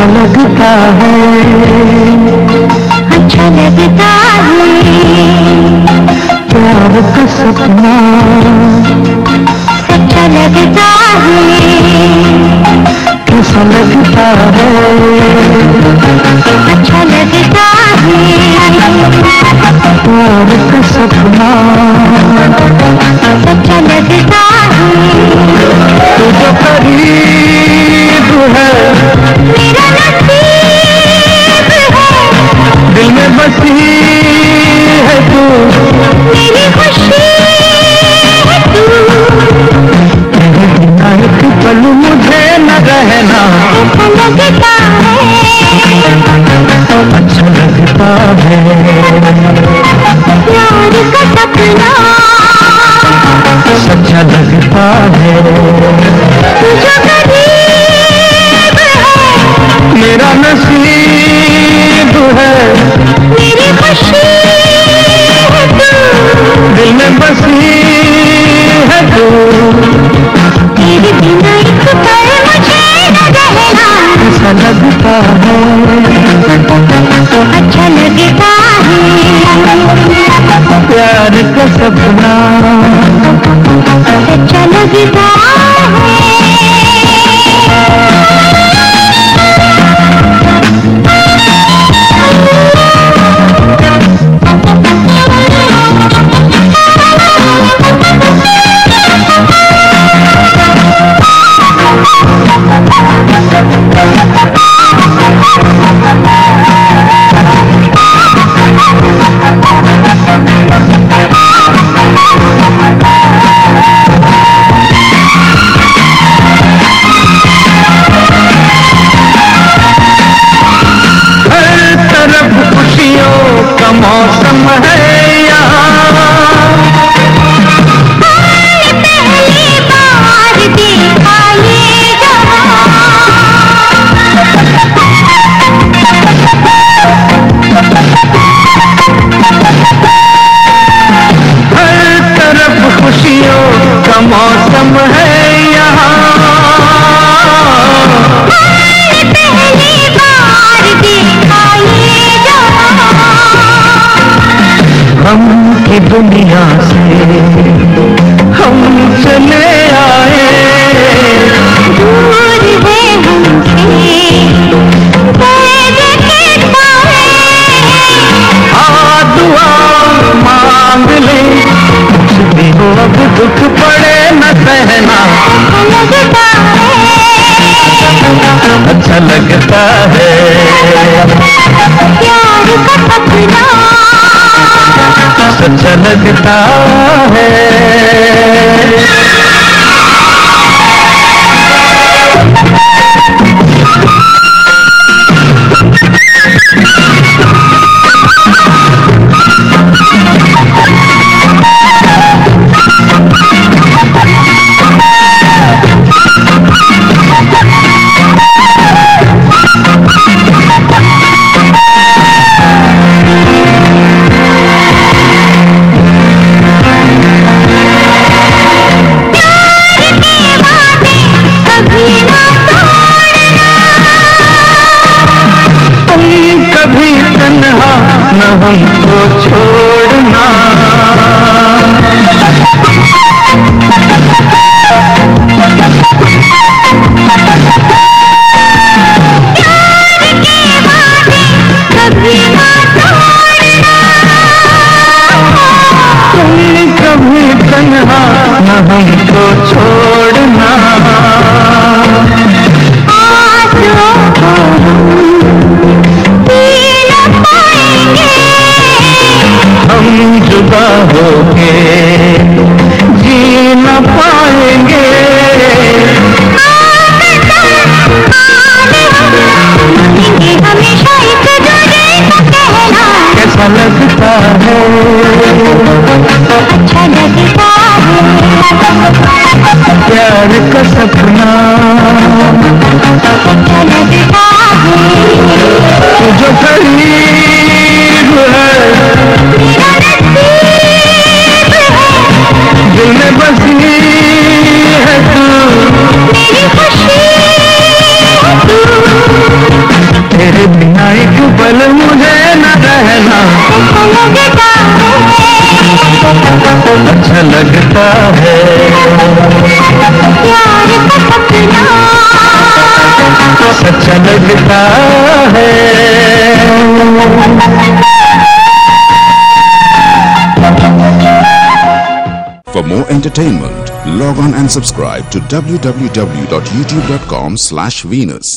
कैसा लगता है। अच्छा लगता है। प्यार का सपना। अच्छा लगता है। कैसा लगता है। अच्छा दिल में बसी है तू। मेरी खुशी है तू। बिना एक पल मुझे न रहना। ऐसा लगता है अच्छा लगता है प्यार का सपना सच्चा लगता है। तू है मेरा नसीब है। मेरी खुशी है तू। दिल में बसी है तू। तेरे बिना एक पल मुझे न रहना। ऐसा लगता है। अच्छा लगता है। प्यार का सपना। अच्छा लगता है मौसम है हर तरफ़ खुशियों का मौसम है यहाँ। दुनिया से हम चले आए। दूर है हमसे दुआ मांग ले कुछ हो अब दुख पड़े न सहना। अच्छा लगता है। अच्छा लगता है। प्यार का लगता है। न हमको छोड़ना। कभी तन्हा न हमको छोड़ना। okay. लगता है प्यार का सपना सच्चा लगता है For more entertainment, log on and subscribe to www.youtube.com slash Venus.